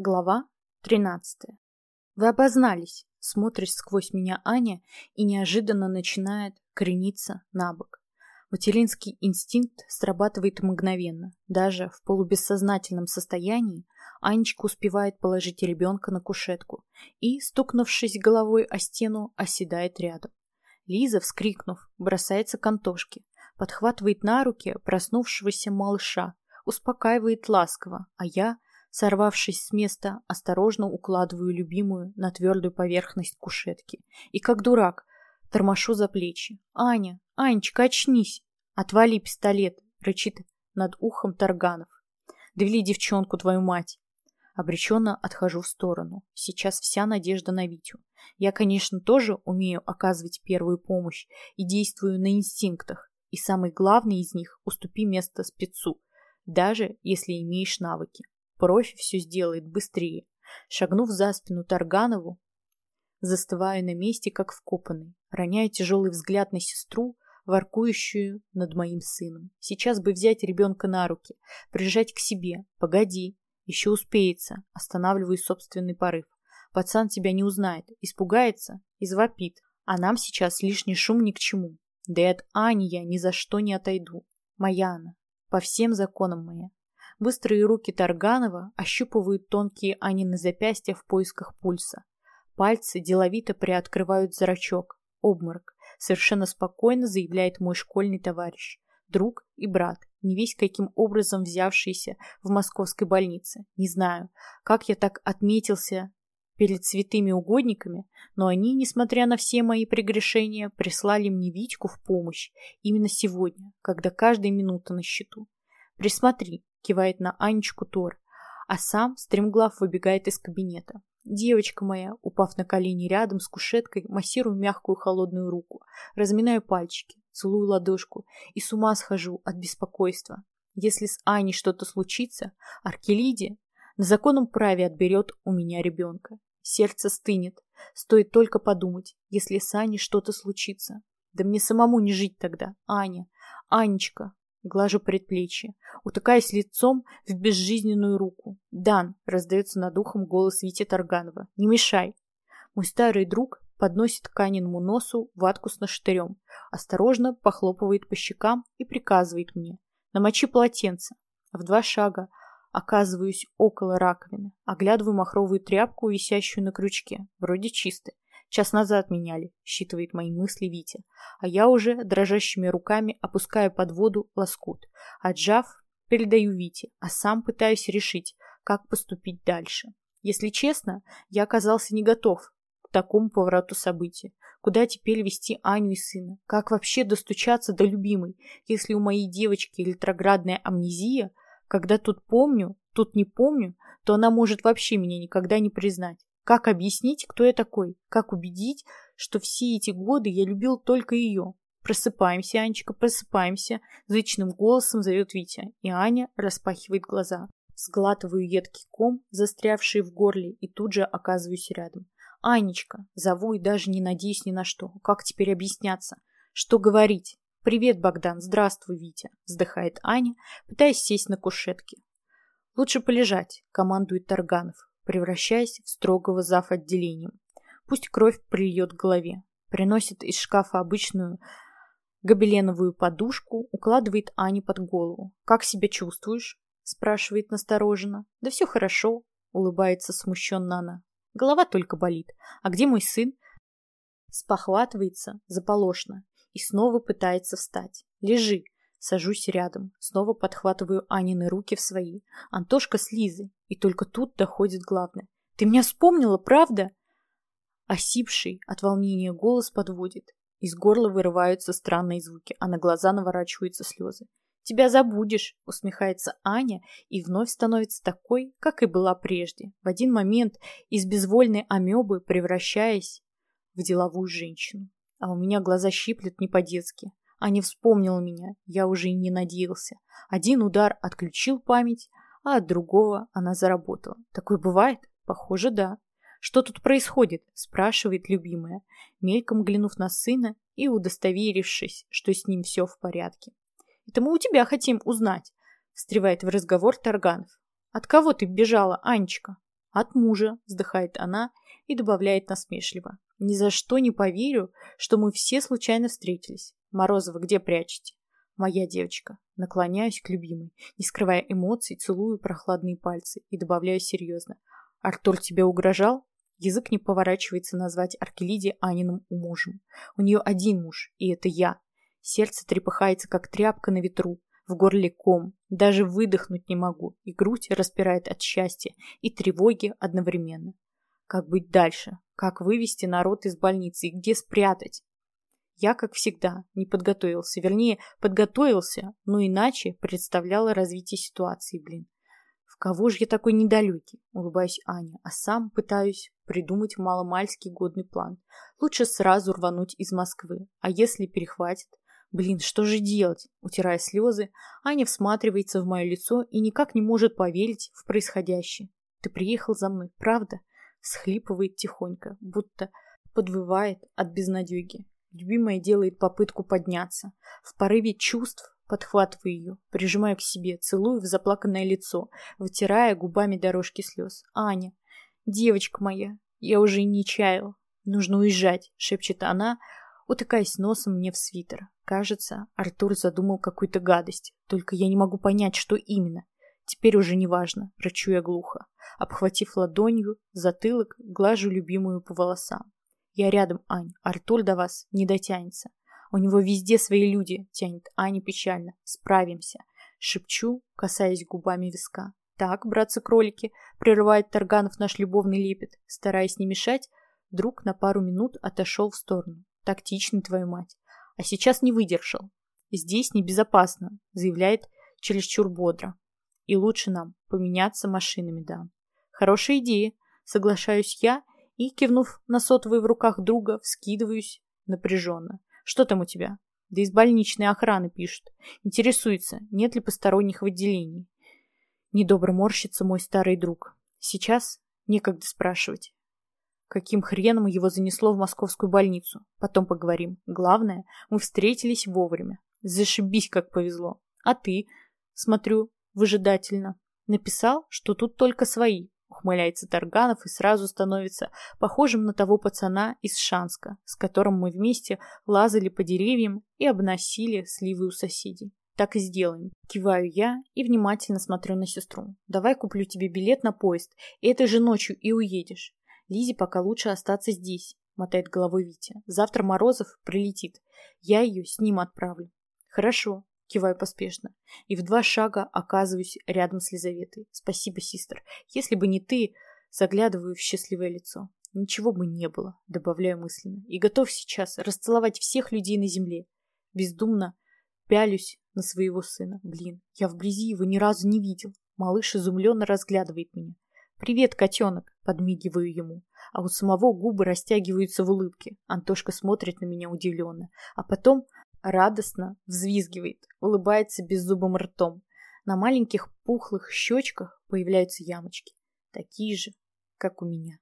Глава 13. Вы обознались, смотришь сквозь меня Аня и неожиданно начинает крениться на бок. Материнский инстинкт срабатывает мгновенно. Даже в полубессознательном состоянии Анечка успевает положить ребенка на кушетку и, стукнувшись головой о стену, оседает рядом. Лиза, вскрикнув, бросается к Антошке, подхватывает на руки проснувшегося малыша, успокаивает ласково, а я – Сорвавшись с места, осторожно укладываю любимую на твердую поверхность кушетки. И как дурак, тормошу за плечи. «Аня! Анечка, очнись!» «Отвали пистолет!» — рычит над ухом Тарганов. «Довели девчонку, твою мать!» Обреченно отхожу в сторону. Сейчас вся надежда на Витю. Я, конечно, тоже умею оказывать первую помощь и действую на инстинктах. И самый главный из них – уступи место спецу, даже если имеешь навыки. Профи все сделает быстрее. Шагнув за спину Тарганову, застываю на месте, как вкопанный, роняя тяжелый взгляд на сестру, воркующую над моим сыном. Сейчас бы взять ребенка на руки, прижать к себе. Погоди, еще успеется. Останавливаю собственный порыв. Пацан тебя не узнает, испугается и завопит. А нам сейчас лишний шум ни к чему. Да и от Ани я ни за что не отойду. Моя она. По всем законам моя. Быстрые руки Тарганова ощупывают тонкие Анины запястья в поисках пульса. Пальцы деловито приоткрывают зрачок. Обморок. Совершенно спокойно заявляет мой школьный товарищ. Друг и брат, не весь каким образом взявшийся в московской больнице. Не знаю, как я так отметился перед святыми угодниками, но они, несмотря на все мои прегрешения, прислали мне Витьку в помощь именно сегодня, когда каждая минута на счету. Присмотри, кивает на Анечку Тор, а сам стремглав выбегает из кабинета. Девочка моя, упав на колени рядом с кушеткой, массирую мягкую холодную руку, разминаю пальчики, целую ладошку и с ума схожу от беспокойства. Если с Аней что-то случится, Аркелиде на законном праве отберет у меня ребенка. Сердце стынет. Стоит только подумать, если с Аней что-то случится. Да мне самому не жить тогда, Аня. Анечка, Глажу предплечье, утыкаясь лицом в безжизненную руку. «Дан!» — раздается над ухом голос Вити Тарганова. «Не мешай!» Мой старый друг подносит к Аниному носу ватку с наштырем, осторожно похлопывает по щекам и приказывает мне. «Намочи полотенце!» В два шага оказываюсь около раковины, оглядываю махровую тряпку, висящую на крючке. Вроде чистая. Час назад меняли, считывает мои мысли Витя. А я уже дрожащими руками опускаю под воду лоскут. Отжав, передаю Вите, а сам пытаюсь решить, как поступить дальше. Если честно, я оказался не готов к такому повороту событий. Куда теперь вести Аню и сына? Как вообще достучаться до любимой, если у моей девочки ретроградная амнезия? Когда тут помню, тут не помню, то она может вообще меня никогда не признать. Как объяснить, кто я такой? Как убедить, что все эти годы я любил только ее? Просыпаемся, Анечка, просыпаемся, зычным голосом зовет Витя, и Аня распахивает глаза. Сглатываю едкий ком, застрявший в горле, и тут же оказываюсь рядом. Анечка, зову и даже не надеюсь ни на что. Как теперь объясняться? Что говорить? «Привет, Богдан, здравствуй, Витя», — вздыхает Аня, пытаясь сесть на кушетке. «Лучше полежать», — командует Тарганов превращаясь в строгого зав. отделением. Пусть кровь прильет к голове. Приносит из шкафа обычную гобеленовую подушку, укладывает Ане под голову. «Как себя чувствуешь?» – спрашивает настороженно. «Да все хорошо», – улыбается смущенно она. «Голова только болит. А где мой сын?» Спохватывается заполошно и снова пытается встать. «Лежи!» Сажусь рядом, снова подхватываю Анины руки в свои. Антошка с Лизой. И только тут доходит главное. «Ты меня вспомнила, правда?» Осипший от волнения голос подводит. Из горла вырываются странные звуки, а на глаза наворачиваются слезы. «Тебя забудешь», — усмехается Аня и вновь становится такой, как и была прежде, в один момент из безвольной амебы превращаясь в деловую женщину. А у меня глаза щиплет не по-детски. А не вспомнил меня, я уже и не надеялся. Один удар отключил память, а от другого она заработала. Такое бывает? Похоже, да. Что тут происходит? Спрашивает любимая, мельком глянув на сына и удостоверившись, что с ним все в порядке. Это мы у тебя хотим узнать, встревает в разговор Тарганов. От кого ты бежала, Анечка? От мужа, вздыхает она и добавляет насмешливо. Ни за что не поверю, что мы все случайно встретились. Морозова где прячете? Моя девочка. Наклоняюсь к любимой, не скрывая эмоций, целую прохладные пальцы и добавляю серьезно. Артур тебе угрожал? Язык не поворачивается назвать Аркелиде Аниным мужем. У нее один муж, и это я. Сердце трепыхается, как тряпка на ветру. В горле ком. Даже выдохнуть не могу, и грудь распирает от счастья и тревоги одновременно. Как быть дальше? Как вывести народ из больницы и где спрятать? Я, как всегда, не подготовился. Вернее, подготовился, но иначе представляла развитие ситуации, блин. В кого же я такой недалекий? Улыбаюсь Аня, а сам пытаюсь придумать маломальский годный план. Лучше сразу рвануть из Москвы. А если перехватит? Блин, что же делать? Утирая слезы, Аня всматривается в мое лицо и никак не может поверить в происходящее. Ты приехал за мной, правда? Схлипывает тихонько, будто подвывает от безнадеги. Любимая делает попытку подняться. В порыве чувств подхватываю ее, прижимаю к себе, целую в заплаканное лицо, вытирая губами дорожки слез. «Аня, девочка моя, я уже не чаяла. Нужно уезжать», — шепчет она, утыкаясь носом мне в свитер. Кажется, Артур задумал какую-то гадость, только я не могу понять, что именно. Теперь уже не важно, рычу я глухо. Обхватив ладонью затылок, глажу любимую по волосам. Я рядом, Ань. Артур до вас не дотянется. У него везде свои люди, тянет Аня печально. Справимся. Шепчу, касаясь губами виска. Так, братцы-кролики, прерывает Тарганов наш любовный лепет. Стараясь не мешать, друг на пару минут отошел в сторону. Тактичный, твою мать. А сейчас не выдержал. Здесь небезопасно, заявляет чересчур бодро. И лучше нам поменяться машинами, да. Хорошая идея, соглашаюсь я и, кивнув на сотовый в руках друга, вскидываюсь напряженно. «Что там у тебя?» «Да из больничной охраны пишут. Интересуется, нет ли посторонних в отделении». Недобро морщится мой старый друг. Сейчас некогда спрашивать. Каким хреном его занесло в московскую больницу? Потом поговорим. Главное, мы встретились вовремя. Зашибись, как повезло. А ты, смотрю, выжидательно. Написал, что тут только свои. Ухмыляется Тарганов и сразу становится похожим на того пацана из Шанска, с которым мы вместе лазали по деревьям и обносили сливы у соседей. Так и сделаем. Киваю я и внимательно смотрю на сестру. Давай куплю тебе билет на поезд, этой же ночью и уедешь. Лизе пока лучше остаться здесь, мотает головой Витя. Завтра Морозов прилетит. Я ее с ним отправлю. Хорошо, Киваю поспешно. И в два шага оказываюсь рядом с Лизаветой. Спасибо, систер. Если бы не ты, заглядываю в счастливое лицо. Ничего бы не было, добавляю мысленно. И готов сейчас расцеловать всех людей на земле. Бездумно пялюсь на своего сына. Блин, я вблизи его ни разу не видел. Малыш изумленно разглядывает меня. «Привет, котенок!» — подмигиваю ему. А у самого губы растягиваются в улыбке. Антошка смотрит на меня удивленно. А потом радостно взвизгивает, улыбается беззубым ртом. На маленьких пухлых щечках появляются ямочки, такие же, как у меня.